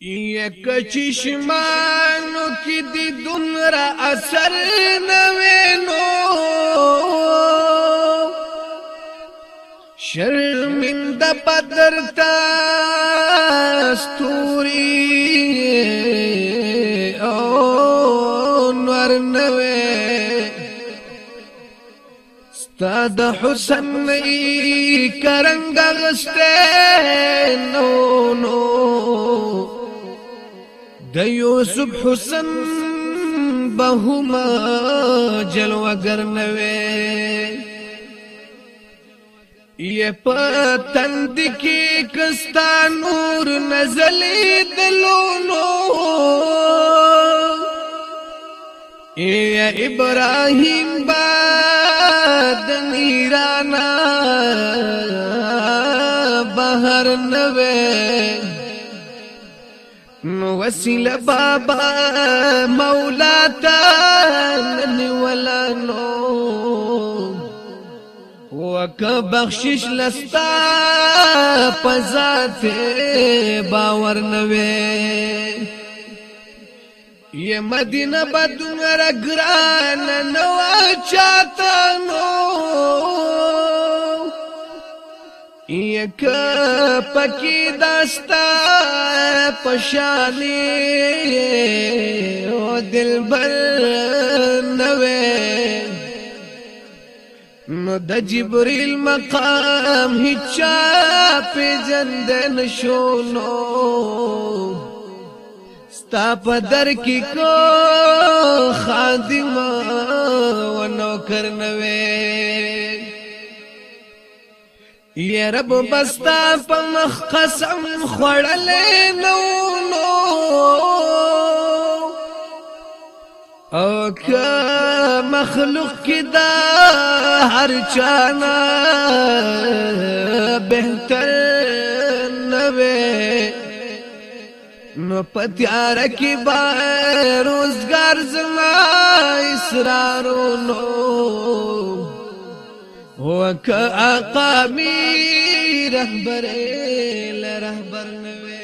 یک چشمانو کی دی دنرا اثر نوینو شرمند پدرتا ستوری او نور ستاد حسن ای کرنگ نو نو بہما جلو اگر نوے یہ پتند کی کستا نور نزلی دلونو یہ ابراہیم باد نیرانا بہر نوے وسیله بابا مولا تا نیولا نو وک بخشش لستا پزات باور نوې ی مدینه بدون را ګران نو چاته نو نیک پکی دستا پشالی او دلبر نوې نو د جبريل مقام هچا په جندن شونو ستا په در کې کو خادم و نوکر نوې یا رب بستا په مخ قسم خړلې نو نو او که مخلوق کې دا هر چانا بهتر نه نو پتیار کی با روزگار زما اسرارونو وكأقامي آقا می رهبر ل رهبر